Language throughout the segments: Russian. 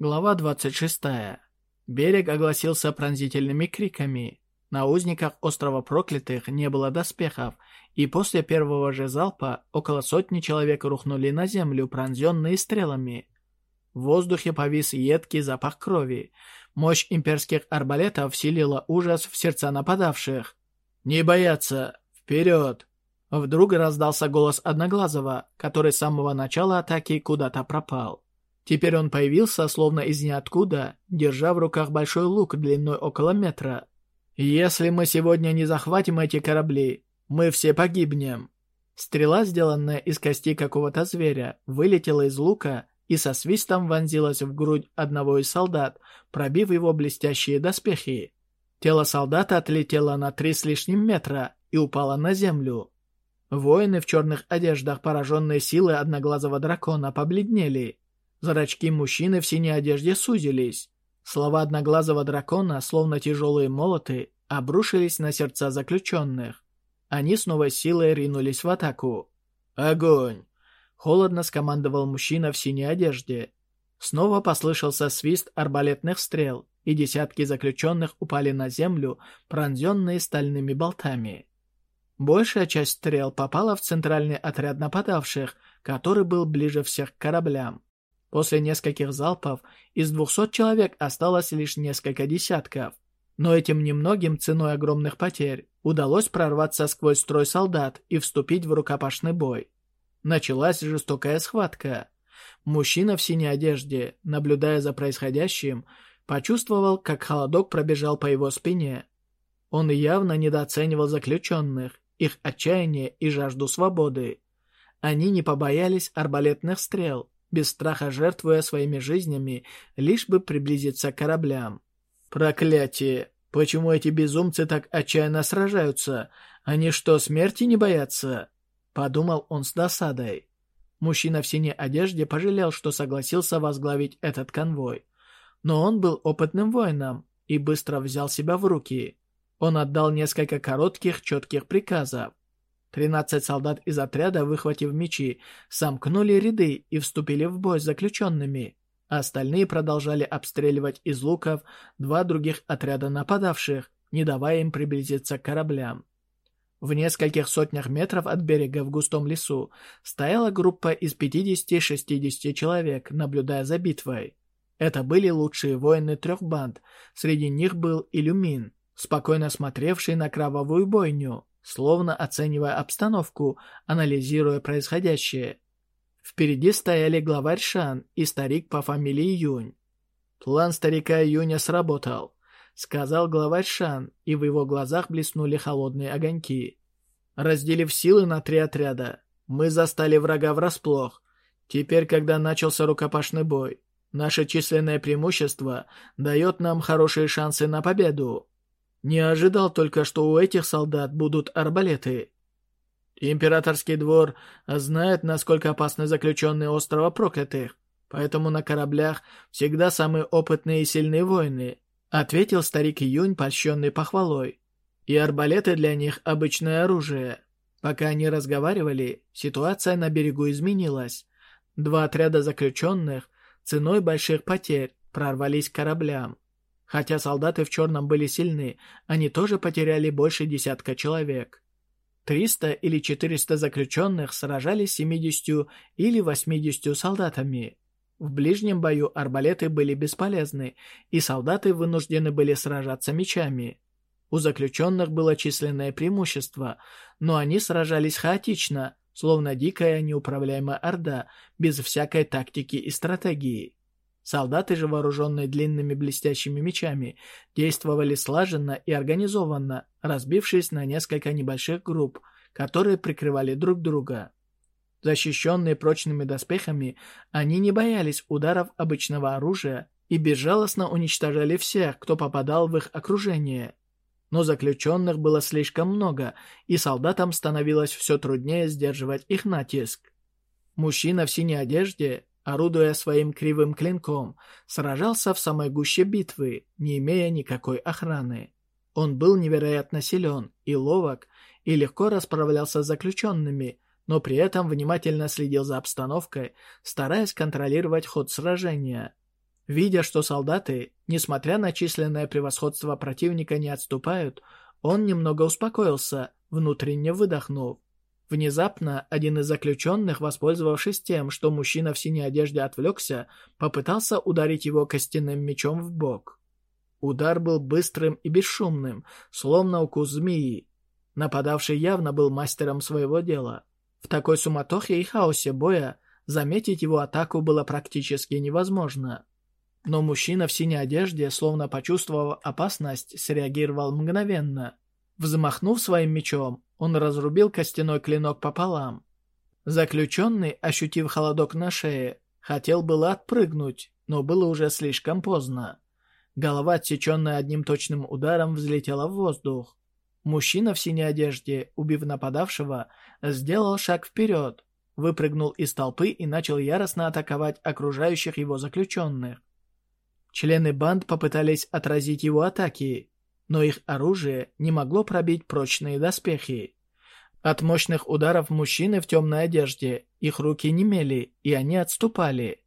Глава 26. Берег огласился пронзительными криками. На узниках острова Проклятых не было доспехов, и после первого же залпа около сотни человек рухнули на землю, пронзенные стрелами. В воздухе повис едкий запах крови. Мощь имперских арбалетов вселила ужас в сердца нападавших. «Не бояться! Вперед!» Вдруг раздался голос Одноглазого, который с самого начала атаки куда-то пропал. Теперь он появился, словно из ниоткуда, держа в руках большой лук длиной около метра. «Если мы сегодня не захватим эти корабли, мы все погибнем». Стрела, сделанная из кости какого-то зверя, вылетела из лука и со свистом вонзилась в грудь одного из солдат, пробив его блестящие доспехи. Тело солдата отлетело на три с лишним метра и упало на землю. Воины в черных одеждах, пораженные силой одноглазого дракона, побледнели. Зрачки мужчины в синей одежде сузились. Слова одноглазого дракона, словно тяжелые молоты, обрушились на сердца заключенных. Они с новой силой ринулись в атаку. «Огонь!» — холодно скомандовал мужчина в синей одежде. Снова послышался свист арбалетных стрел, и десятки заключенных упали на землю, пронзенные стальными болтами. Большая часть стрел попала в центральный отряд нападавших, который был ближе всех к кораблям. После нескольких залпов из 200 человек осталось лишь несколько десятков. Но этим немногим ценой огромных потерь удалось прорваться сквозь строй солдат и вступить в рукопашный бой. Началась жестокая схватка. Мужчина в синей одежде, наблюдая за происходящим, почувствовал, как холодок пробежал по его спине. Он явно недооценивал заключенных, их отчаяние и жажду свободы. Они не побоялись арбалетных стрел, без страха жертвуя своими жизнями, лишь бы приблизиться к кораблям. «Проклятие! Почему эти безумцы так отчаянно сражаются? Они что, смерти не боятся?» Подумал он с досадой. Мужчина в синей одежде пожалел, что согласился возглавить этот конвой. Но он был опытным воином и быстро взял себя в руки. Он отдал несколько коротких, четких приказов. Тринадцать солдат из отряда, выхватив мечи, сомкнули ряды и вступили в бой с заключенными. Остальные продолжали обстреливать из луков два других отряда нападавших, не давая им приблизиться к кораблям. В нескольких сотнях метров от берега в густом лесу стояла группа из 50-60 человек, наблюдая за битвой. Это были лучшие воины трех банд, среди них был Илюмин, спокойно смотревший на кровавую бойню словно оценивая обстановку, анализируя происходящее. Впереди стояли главарь Шан и старик по фамилии Юнь. План старика Юня сработал, сказал главарь Шан, и в его глазах блеснули холодные огоньки. Разделив силы на три отряда, мы застали врага врасплох. Теперь, когда начался рукопашный бой, наше численное преимущество дает нам хорошие шансы на победу. Не ожидал только, что у этих солдат будут арбалеты. Императорский двор знает, насколько опасны заключенные острова проклятых, поэтому на кораблях всегда самые опытные и сильные воины, ответил старик Юнь, польщенный похвалой. И арбалеты для них обычное оружие. Пока они разговаривали, ситуация на берегу изменилась. Два отряда заключенных ценой больших потерь прорвались к кораблям. Хотя солдаты в черном были сильны, они тоже потеряли больше десятка человек. 300 или 400 заключенных сражались с 70 или 80 солдатами. В ближнем бою арбалеты были бесполезны, и солдаты вынуждены были сражаться мечами. У заключенных было численное преимущество, но они сражались хаотично, словно дикая неуправляемая орда, без всякой тактики и стратегии. Солдаты же, вооруженные длинными блестящими мечами, действовали слаженно и организованно, разбившись на несколько небольших групп, которые прикрывали друг друга. Защищенные прочными доспехами, они не боялись ударов обычного оружия и безжалостно уничтожали всех, кто попадал в их окружение. Но заключенных было слишком много, и солдатам становилось все труднее сдерживать их натиск. Мужчина в синей одежде, орудуя своим кривым клинком, сражался в самой гуще битвы, не имея никакой охраны. Он был невероятно силен и ловок, и легко расправлялся с заключенными, но при этом внимательно следил за обстановкой, стараясь контролировать ход сражения. Видя, что солдаты, несмотря на численное превосходство противника, не отступают, он немного успокоился, внутренне выдохнув. Внезапно один из заключенных, воспользовавшись тем, что мужчина в синей одежде отвлекся, попытался ударить его костяным мечом в бок. Удар был быстрым и бесшумным, словно укус змеи. Нападавший явно был мастером своего дела. В такой суматохе и хаосе боя заметить его атаку было практически невозможно. Но мужчина в синей одежде, словно почувствовав опасность, среагировал мгновенно. Взмахнув своим мечом, он разрубил костяной клинок пополам. Заключенный, ощутив холодок на шее, хотел было отпрыгнуть, но было уже слишком поздно. Голова, отсеченная одним точным ударом, взлетела в воздух. Мужчина в синей одежде, убив нападавшего, сделал шаг вперед, выпрыгнул из толпы и начал яростно атаковать окружающих его заключенных. Члены банд попытались отразить его атаки, но их оружие не могло пробить прочные доспехи. От мощных ударов мужчины в темной одежде их руки немели, и они отступали.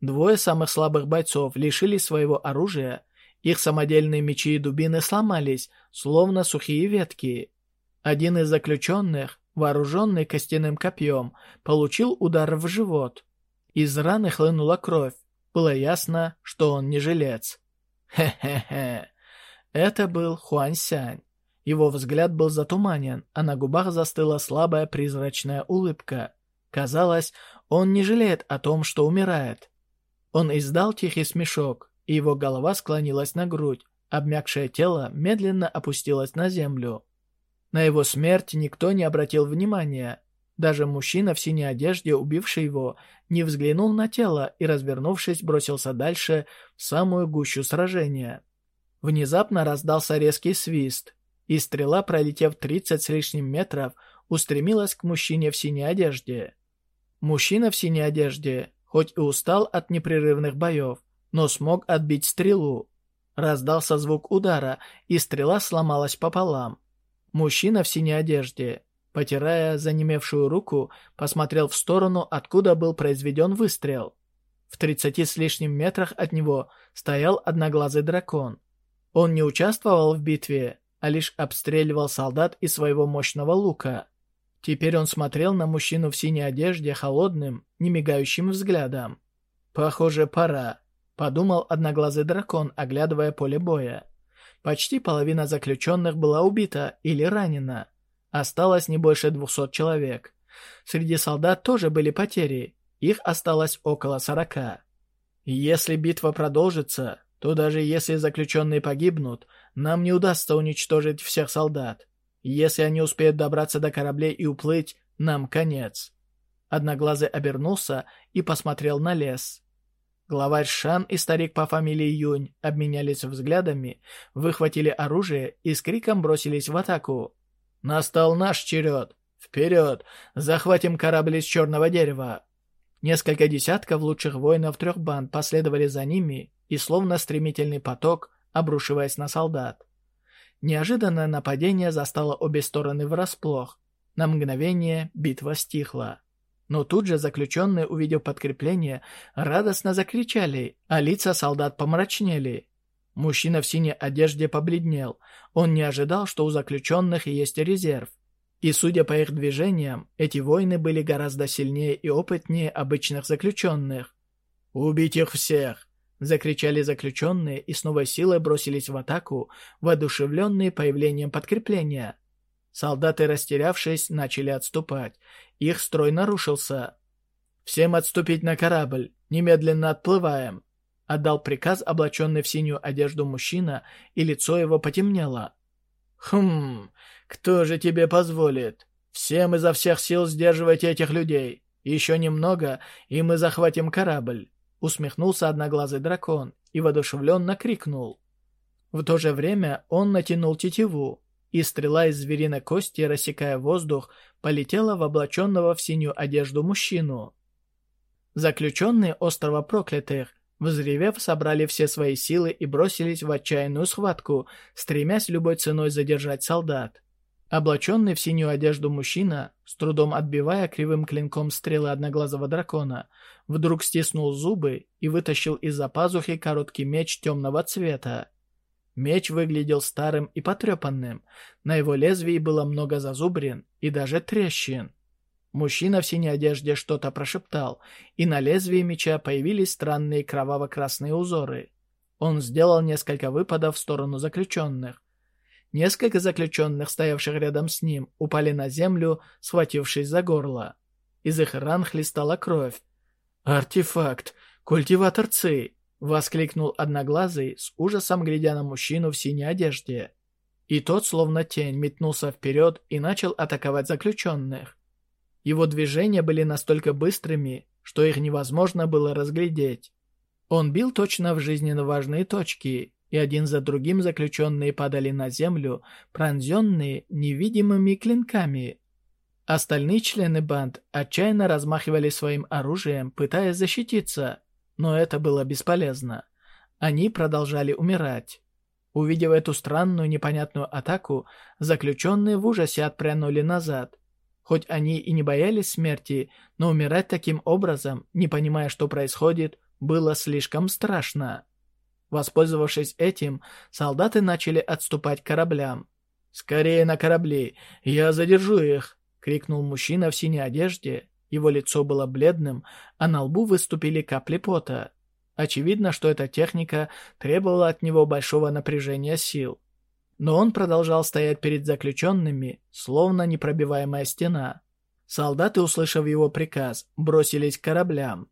Двое самых слабых бойцов лишились своего оружия, их самодельные мечи и дубины сломались, словно сухие ветки. Один из заключенных, вооруженный костяным копьем, получил удар в живот. Из раны хлынула кровь. Было ясно, что он не жилец. Хе-хе-хе. Это был Хуань Сянь. Его взгляд был затуманен, а на губах застыла слабая призрачная улыбка. Казалось, он не жалеет о том, что умирает. Он издал тихий смешок, и его голова склонилась на грудь, обмякшее тело медленно опустилось на землю. На его смерть никто не обратил внимания, даже мужчина в синей одежде, убивший его, не взглянул на тело и, развернувшись, бросился дальше в самую гущу сражения. Внезапно раздался резкий свист, и стрела, пролетев 30 с лишним метров, устремилась к мужчине в синей одежде. Мужчина в синей одежде, хоть и устал от непрерывных боев, но смог отбить стрелу. Раздался звук удара, и стрела сломалась пополам. Мужчина в синей одежде, Потирая занемевшую руку, посмотрел в сторону, откуда был произведен выстрел. В тридцати с лишним метрах от него стоял одноглазый дракон. Он не участвовал в битве, а лишь обстреливал солдат из своего мощного лука. Теперь он смотрел на мужчину в синей одежде холодным, немигающим взглядом. «Похоже, пора», — подумал одноглазый дракон, оглядывая поле боя. Почти половина заключенных была убита или ранена. Осталось не больше двухсот человек. Среди солдат тоже были потери. Их осталось около сорока. Если битва продолжится, то даже если заключенные погибнут, нам не удастся уничтожить всех солдат. Если они успеют добраться до кораблей и уплыть, нам конец. Одноглазый обернулся и посмотрел на лес. Главарь Шан и старик по фамилии Юнь обменялись взглядами, выхватили оружие и с криком бросились в атаку. Настал наш черед. Вперед! Захватим корабль из черного дерева!» Несколько десятков лучших воинов трех банд последовали за ними, и словно стремительный поток, обрушиваясь на солдат. Неожиданное нападение застало обе стороны врасплох. На мгновение битва стихла. Но тут же заключенные, увидев подкрепление, радостно закричали, а лица солдат помрачнели. Мужчина в синей одежде побледнел. Он не ожидал, что у заключенных есть резерв. И судя по их движениям, эти воины были гораздо сильнее и опытнее обычных заключенных. «Убить их всех!» — закричали заключенные и с новой силой бросились в атаку, воодушевленные появлением подкрепления. Солдаты, растерявшись, начали отступать. Их строй нарушился. «Всем отступить на корабль! Немедленно отплываем!» Отдал приказ облаченный в синюю одежду мужчина, и лицо его потемнело. «Хм, кто же тебе позволит? Всем изо всех сил сдерживайте этих людей. Еще немного, и мы захватим корабль», — усмехнулся одноглазый дракон и воодушевленно крикнул. В то же время он натянул тетиву, и стрела из звериной кости, рассекая воздух, полетела в облаченного в синюю одежду мужчину. Заключенные острова проклятых Взревев, собрали все свои силы и бросились в отчаянную схватку, стремясь любой ценой задержать солдат. Облаченный в синюю одежду мужчина, с трудом отбивая кривым клинком стрелы одноглазого дракона, вдруг стиснул зубы и вытащил из-за пазухи короткий меч темного цвета. Меч выглядел старым и потрепанным, на его лезвии было много зазубрин и даже трещин. Мужчина в синей одежде что-то прошептал, и на лезвии меча появились странные кроваво-красные узоры. Он сделал несколько выпадов в сторону заключенных. Несколько заключенных, стоявших рядом с ним, упали на землю, схватившись за горло. Из их ран хлестала кровь. «Артефакт! Культиватор Ци!» — воскликнул Одноглазый, с ужасом глядя на мужчину в синей одежде. И тот, словно тень, метнулся вперед и начал атаковать заключенных. Его движения были настолько быстрыми, что их невозможно было разглядеть. Он бил точно в жизненно важные точки, и один за другим заключенные падали на землю, пронзенные невидимыми клинками. Остальные члены банд отчаянно размахивали своим оружием, пытаясь защититься, но это было бесполезно. Они продолжали умирать. Увидев эту странную непонятную атаку, заключенные в ужасе отпрянули назад – Хоть они и не боялись смерти, но умирать таким образом, не понимая, что происходит, было слишком страшно. Воспользовавшись этим, солдаты начали отступать к кораблям. «Скорее на корабли! Я задержу их!» — крикнул мужчина в синей одежде. Его лицо было бледным, а на лбу выступили капли пота. Очевидно, что эта техника требовала от него большого напряжения сил. Но он продолжал стоять перед заключенными, словно непробиваемая стена. Солдаты, услышав его приказ, бросились к кораблям.